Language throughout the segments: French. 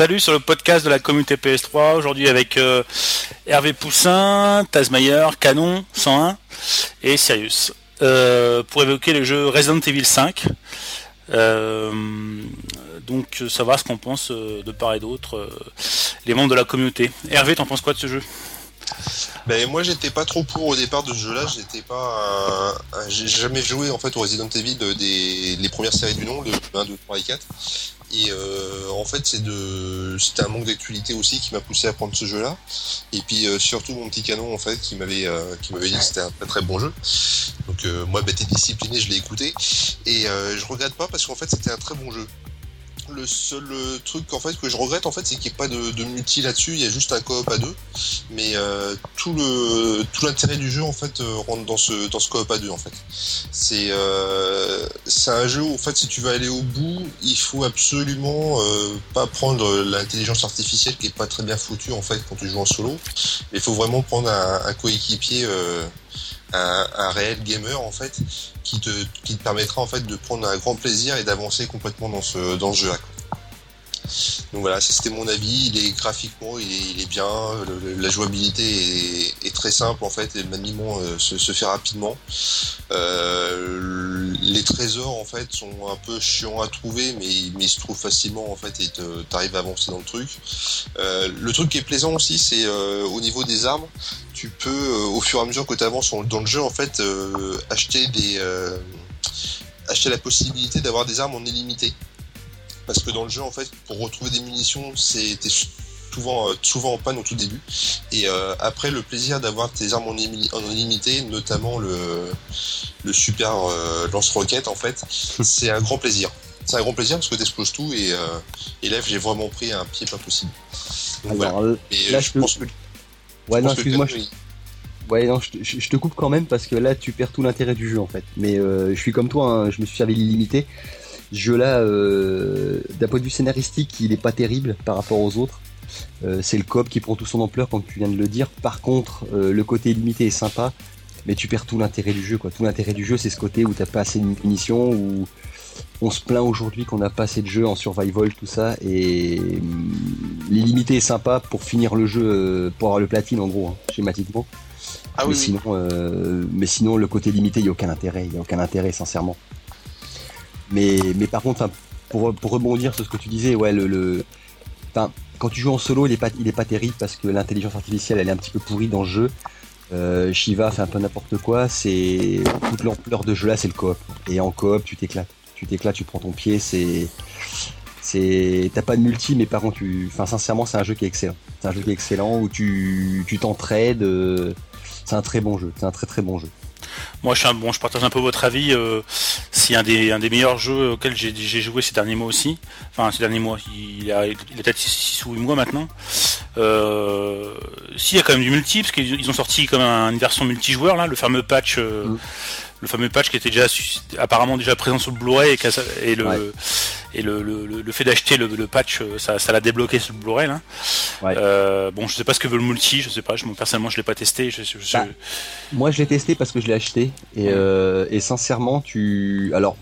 Salut sur le podcast de la communauté PS3. Aujourd'hui avec euh, Hervé Poussin, Tazmayer, Canon 101 et Sirius. Euh, pour évoquer le jeu Resident Evil 5. Euh, donc savoir ce qu'on pense de part et d'autre les membres de la communauté. Hervé, t'en penses quoi de ce jeu? Ben moi j'étais pas trop pour au départ de ce jeu-là, j'étais pas j'ai jamais joué en fait au Resident Evil des les premières séries du nom, le 1, 2, 3 et 4. Et euh, en fait c'est de c'était un manque d'actualité aussi qui m'a poussé à prendre ce jeu-là. Et puis euh, surtout mon petit canon en fait qui m'avait euh, qui m'avait dit que c'était un très très bon jeu. Donc moi bête discipliné je l'ai écouté et je regrette pas parce qu'en fait c'était un très bon jeu le seul euh, truc en fait que je regrette en fait c'est qu'il n'y ait pas de, multi là-dessus, il y a juste un coop à deux. Mais euh, tout le tout l'intérêt du jeu en fait euh, rentre dans ce dans ce coop à deux en fait. C'est un jeu où en fait si tu veux aller au bout, il faut absolument pas prendre l'intelligence artificielle qui est pas très bien foutue en fait quand tu joues en solo. Il faut vraiment prendre un coéquipier un, réel gamer en fait qui te, qui te permettra en fait de prendre un grand plaisir et d'avancer complètement dans ce, dans ce jeu-là. Donc voilà, c'était mon avis. Il est graphiquement, il est, bien. la jouabilité est, très simple en fait le maniement euh, se, fait rapidement. Euh, les trésors en fait sont un peu chiants à trouver, mais, ils se trouvent facilement en fait et t'arrives à avancer dans le truc. Euh, le truc qui est plaisant aussi, c'est au niveau des armes. Tu peux, au fur et à mesure que tu avances dans le jeu, en fait, acheter acheter la possibilité d'avoir des armes en illimité parce que dans le jeu en fait pour retrouver des munitions c'était souvent euh, souvent en panne au tout début. Et euh, après le plaisir d'avoir tes armes en, illimité notamment le le super euh, lance-roquette en fait c'est un grand plaisir. C'est un grand plaisir parce que t'exploses tout et et là j'ai vraiment pris un pied pas possible. Donc, Alors, là, je, pense que ouais non excuse-moi Ouais, non, je te, coupe quand même parce que là, tu perds tout l'intérêt du jeu en fait. Mais je suis comme toi, hein, je me suis servi l'illimité ce jeu-là, euh, d'un point de vue scénaristique, il est pas terrible par rapport aux autres. Euh, c'est le coop qui prend tout son ampleur, comme tu viens de le dire. Par contre, euh, le côté limité est sympa, mais tu perds tout l'intérêt du jeu. Quoi. Tout l'intérêt du jeu, c'est ce côté où t'as pas assez de munitions, où on se plaint aujourd'hui qu'on n'a pas assez de jeux en survival, tout ça. Et hum, l'illimité est sympa pour finir le jeu, pour avoir le platine en gros, hein, schématiquement. Ah mais, sinon, mais sinon, le côté limité, il n'y a aucun intérêt. Il n'y a aucun intérêt, sincèrement. Mais, mais par contre, pour, pour rebondir sur ce que tu disais, ouais, le, le quand tu joues en solo, il est pas, il est pas terrible parce que l'intelligence artificielle, elle est un petit peu pourrie dans le jeu. Euh, Shiva fait un peu n'importe quoi. C'est toute l'ampleur de jeu là, c'est le coop. Et en coop, tu t'éclates. Tu t'éclates, tu prends ton pied. C'est, c'est, t'as pas de multi, mais par contre, tu, enfin, sincèrement, c'est un jeu qui est excellent. C'est un jeu qui est excellent où tu, tu t'entraides. C'est un très bon jeu. C'est un très très bon jeu. Moi, je, bon, je partage un peu votre avis. Euh, c'est un des, un des meilleurs jeux auxquels j'ai joué ces derniers mois aussi. Enfin, ces derniers mois. Il, a, il a peut-être 6 ou 8 mois maintenant. Euh, S'il y a quand même du multi, parce qu'ils ont sorti comme une version multijoueur, là, le fameux patch. Euh, mm le fameux patch qui était déjà apparemment déjà présent sur le Blu-ray et, le, et le, le, fait d'acheter le, patch euh, ça, l'a débloqué sur le Blu-ray. Euh, bon je sais pas ce que veut le multi, je sais pas, je, personnellement je l'ai pas testé. Bah, moi je l'ai testé parce que je l'ai acheté. Et, euh, et sincèrement tu alors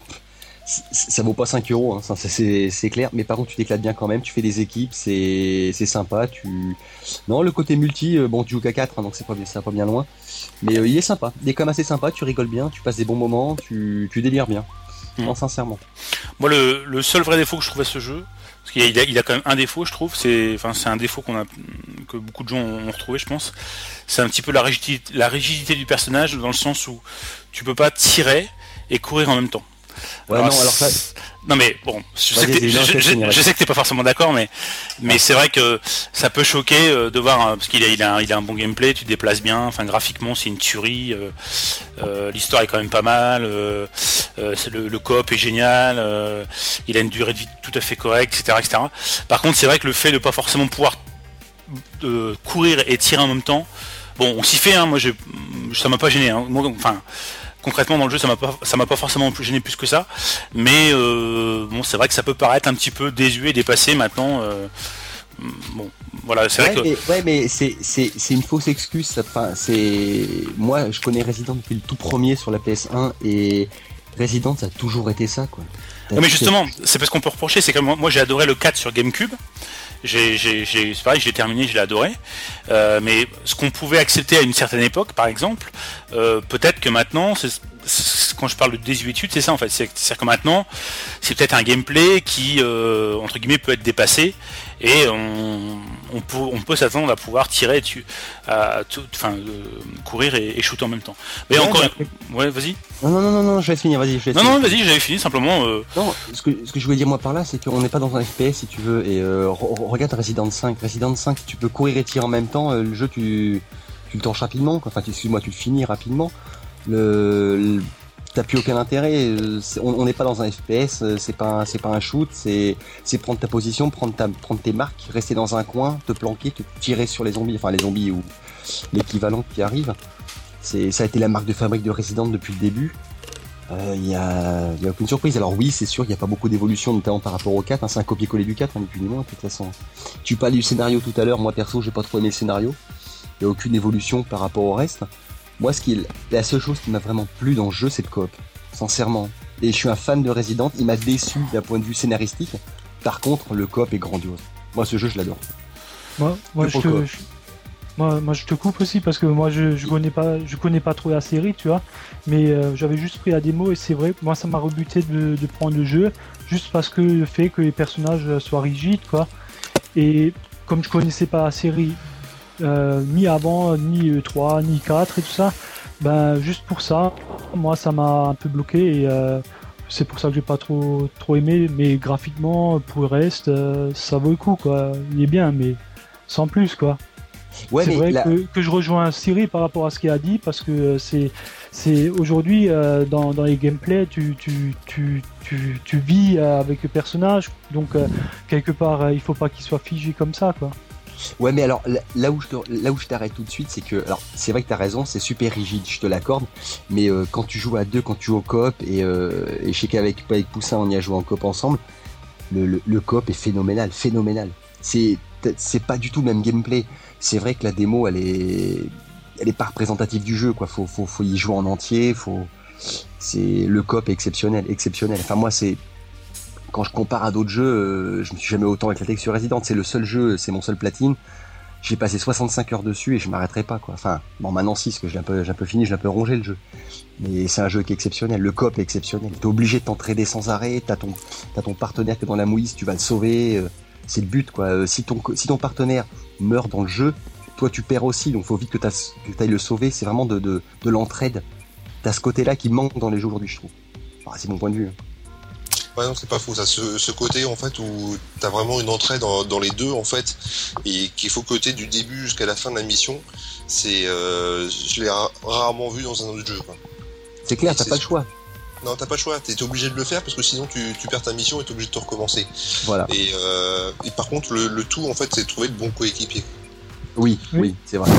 ça vaut pas 5 euros, hein, c'est clair, mais par contre tu t'éclates bien quand même, tu fais des équipes, c'est sympa, tu... Non, le côté multi, bon tu joues qu'à 4, hein, donc c'est pas, pas bien loin, mais euh, il est sympa, il est quand même assez sympa, tu rigoles bien, tu passes des bons moments, tu, tu délires bien, mmh. non, sincèrement. Moi le, le, seul vrai défaut que je trouve à ce jeu, parce qu'il a, il a, quand même un défaut je trouve, c'est enfin, un défaut qu'on a, que beaucoup de gens ont retrouvé je pense, c'est un petit peu la rigidité, la rigidité du personnage dans le sens où tu peux pas tirer et courir en même temps. Ouais, non, alors ça... non, mais bon, je sais, que t'es pas forcément d'accord, mais mais c'est vrai que ça peut choquer euh, de voir parce qu'il a il a, il a un bon gameplay, tu te déplaces bien, enfin graphiquement c'est une tuerie, euh, euh, l'histoire est quand même pas mal, le, le coop est génial, il a une durée de vie tout à fait correcte, etc., etc. Par contre, c'est vrai que le fait de pas forcément pouvoir courir et tirer en même temps, bon, on s'y fait, hein, moi, ça m'a pas gêné, hein, enfin concrètement dans le jeu ça m'a pas ça m'a pas forcément plus gêné plus que ça. Mais euh, bon c'est vrai que ça peut paraître un petit peu désuet dépassé maintenant euh, bon voilà c'est vrai que mais, ouais mais c'est c'est une fausse excuse enfin c'est moi je connais Resident depuis le tout premier sur la PS1 et Resident ça a toujours été ça quoi. Mais justement c'est parce qu'on peut reprocher c'est que moi, moi j'ai adoré le 4 sur GameCube c'est pareil, j'ai terminé, je l'ai adoré. Euh, mais ce qu'on pouvait accepter à une certaine époque, par exemple, euh, peut-être que maintenant, c'est, quand je parle de 18 c'est ça en fait. C'est, à dire que maintenant, c'est peut-être un gameplay qui, entre guillemets, peut être dépassé et on, on peut, on peut s'attendre à pouvoir tirer, tu, à, enfin, courir et, et, shooter en même temps. Mais encore, ouais, vas-y. Non, non, non, non, je vais finir, vas-y. Non, non, vas-y, j'avais fini simplement. Euh... Non, ce que, ce que je voulais dire moi par là, c'est qu'on n'est pas dans un FPS si tu veux. Et euh, regarde Resident 5. Resident 5, tu peux courir et tirer en même temps. Euh, le jeu, tu, tu le torches rapidement. Enfin, excuse-moi, tu le finis rapidement. Le, t'as plus aucun intérêt. On n'est pas dans un FPS, c'est pas c'est pas un shoot, c'est c'est prendre ta position, prendre ta prendre tes marques, rester dans un coin, te planquer, te tirer sur les zombies, enfin les zombies ou l'équivalent qui arrive. C'est ça a été la marque de fabrique de Resident depuis le début. Il euh, y, a, y a aucune surprise. Alors oui, c'est sûr, il n'y a pas beaucoup d'évolution, notamment par rapport au 4. Hein, c'est un copier-coller du 4, hein, depuis du moins, de toute façon. Tu parlais du scénario tout à l'heure. Moi, perso, j'ai pas trop aimé le scénario. Il n'y a aucune évolution par rapport au reste. Moi, ce qui la seule chose qui m'a vraiment plu dans le jeu, c'est le coop. Sincèrement. Et je suis un fan de Resident. Il m'a déçu d'un point de vue scénaristique. Par contre, le coop est grandiose. Moi, ce jeu, je l'adore. Moi, moi, je te, moi, je te coupe aussi parce que moi, je, je connais pas, je connais pas trop la série, tu vois. Mais euh, j'avais juste pris la démo et c'est vrai, moi, ça m'a rebuté de, de, prendre le jeu juste parce que le fait que les personnages soient rigides, quoi. Et comme je connaissais pas la série euh, ni avant, ni 3, ni 4 et tout ça. Ben juste pour ça, moi ça m'a un peu bloqué et euh, c'est pour ça que j'ai pas trop trop aimé. Mais graphiquement, pour le reste, euh, ça vaut le coup quoi. Il est bien, mais sans plus quoi. Ouais, c'est vrai que, que, je rejoins Siri par rapport à ce qu'il a dit parce que c'est c'est aujourd'hui dans, dans les gameplays tu tu, tu, tu, tu vis avec le personnage donc quelque part il faut pas qu'il soit figé comme ça quoi. Ouais, mais alors là où je là où je t'arrête tout de suite, c'est que alors c'est vrai que t'as raison, c'est super rigide, je te l'accorde, mais euh, quand tu joues à deux, quand tu joues au coop et, euh, et je sais qu'avec avec Poussin on y a joué en coop ensemble, le, le, coop est phénoménal, phénoménal. C'est c'est pas du tout le même gameplay. C'est vrai que la démo elle est elle est pas représentative du jeu quoi. Faut faut faut y jouer en entier. Faut c'est le coop est exceptionnel, exceptionnel. Enfin moi c'est quand je compare à d'autres jeux, euh, je me suis jamais autant éclaté que sur Resident. C'est le seul jeu, c'est mon seul platine. J'ai passé 65 heures dessus et je m'arrêterai pas. Enfin, bon maintenant si, parce que j'ai un peu, un peu fini, j'ai un peu rongé le jeu. Mais c'est un jeu qui est exceptionnel. Le cop est exceptionnel. T'es obligé de t'entraider sans arrêt. T'as ton, ton partenaire qui est dans la mouise, tu vas le sauver. Euh, c'est le but quoi. Euh, si ton, partenaire meurt dans le jeu, toi tu perds aussi. Donc faut vite que tu ailles le sauver. C'est vraiment de, de, de l'entraide. T'as ce côté-là qui manque dans les jeux aujourd'hui, je trouve. C'est mon point de vue. Hein. Ouais, non, c'est pas faux. Ça, ce, côté en fait où t'as vraiment une entrée dans, les deux en fait, et qu'il faut côté du début jusqu'à la fin de la mission. C'est, euh, je l'ai rarement vu dans un autre jeu. C'est clair, t'as pas le choix. Non, t'as pas le choix. T'es obligé de le faire parce que sinon tu, perds ta mission et t'es obligé de te recommencer. Voilà. Et, euh, par contre, le, tout en fait, c'est de trouver de bons coéquipiers. Oui, oui, c'est vrai.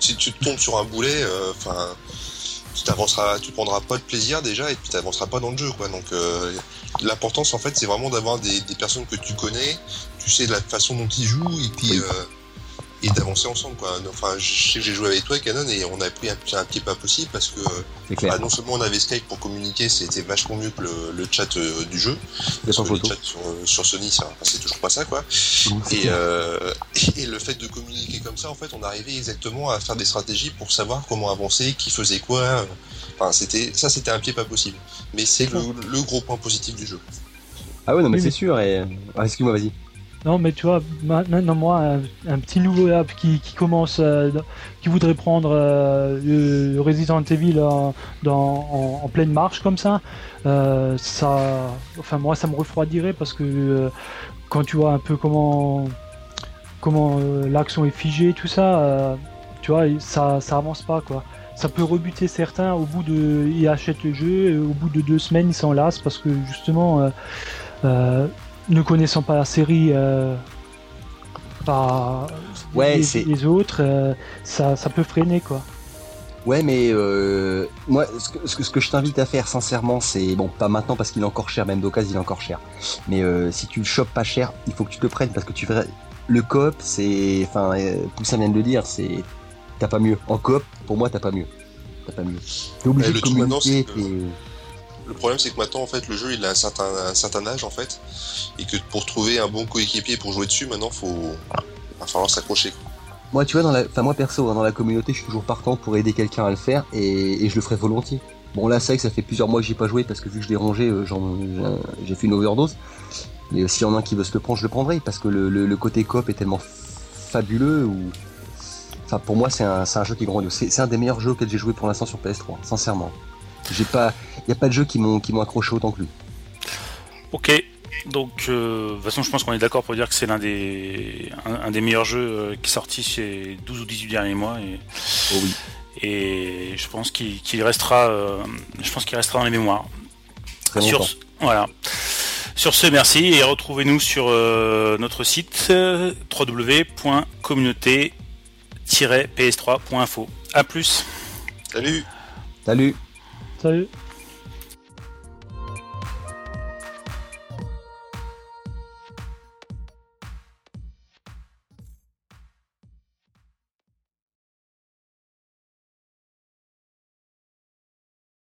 Si, tu tombes sur un boulet, euh, enfin tu t'avanceras, tu prendras pas de plaisir déjà et tu t'avanceras pas dans le jeu quoi. Donc euh, l'importance en fait c'est vraiment d'avoir des, personnes que tu connais, tu sais de la façon dont ils jouent et puis euh, et d'avancer ensemble quoi. Enfin, je sais que j'ai joué avec toi Canon et on a pris un, un petit pas possible parce que bah, non seulement on avait Skype pour communiquer, c'était vachement mieux que le, chat euh, du jeu. le chat sur, Sony, c'est toujours pas ça quoi. et, euh, et, le fait de communiquer comme ça, en fait, on arrivait exactement à faire des stratégies pour savoir comment avancer, qui faisait quoi. Enfin, c'était ça, c'était un pied pas possible. Mais c'est le, gros point positif du jeu. Ah ouais, non mais c'est sûr. Et ah, excuse-moi, vas-y. Non, mais tu vois, maintenant, moi, un, petit nouveau app qui, commence, euh, qui voudrait prendre euh, Resident Evil en, dans, en, pleine marche comme ça, euh, ça, enfin moi, ça me refroidirait parce que quand tu vois un peu comment, comment l'action est figée, tout ça, tu vois, ça, ça avance pas quoi. Ça peut rebuter certains au bout de, ils achètent le jeu, au bout de deux semaines ils s'en lassent parce que justement ne connaissant pas la série euh, par ouais, les, les, autres, euh, ça, ça, peut freiner quoi. Ouais, mais euh, moi, ce que, ce que, je t'invite à faire, sincèrement, c'est bon, pas maintenant parce qu'il est encore cher, même d'occasion, il est encore cher. Mais si tu le chopes pas cher, il faut que tu te le prennes parce que tu verras, le coop, c'est, enfin, Poussin vient de le dire, c'est, t'as pas mieux. En coop, pour moi, t'as pas mieux. T'as pas mieux. T'es obligé de communiquer. Le problème, c'est que maintenant, en fait, le jeu, il a un certain, un âge, en fait, et que pour trouver un bon coéquipier pour jouer dessus, maintenant, faut, va falloir s'accrocher. Moi, tu vois, dans la, enfin moi perso, hein, dans la communauté, je suis toujours partant pour aider quelqu'un à le faire, et, je le ferai volontiers. Bon, là, c'est vrai que ça fait plusieurs mois que j'ai pas joué parce que vu que je l'ai rongé, euh, j'ai fait une overdose. Mais s'il y en a un qui veut se le prendre, je le prendrai parce que le, côté coop est tellement fabuleux. Pour moi, c'est un, jeu qui est grandiose. C'est un des meilleurs jeux auxquels j'ai joué pour l'instant sur PS3, sincèrement. J'ai pas, il y a pas de jeux qui m'ont qui m'ont accroché autant que lui. Ok. Donc, euh, de toute façon, je pense qu'on est d'accord pour dire que c'est l'un des, un, des meilleurs jeux euh, qui est sorti ces 12 ou 18 derniers mois. Et, oh oui. et je pense qu'il restera, euh, je pense qu'il restera dans les mémoires. Sur, voilà. Sur ce, merci et retrouvez-nous sur notre site www.communauté-ps3.info. A plus. Salut. Salut. Salut.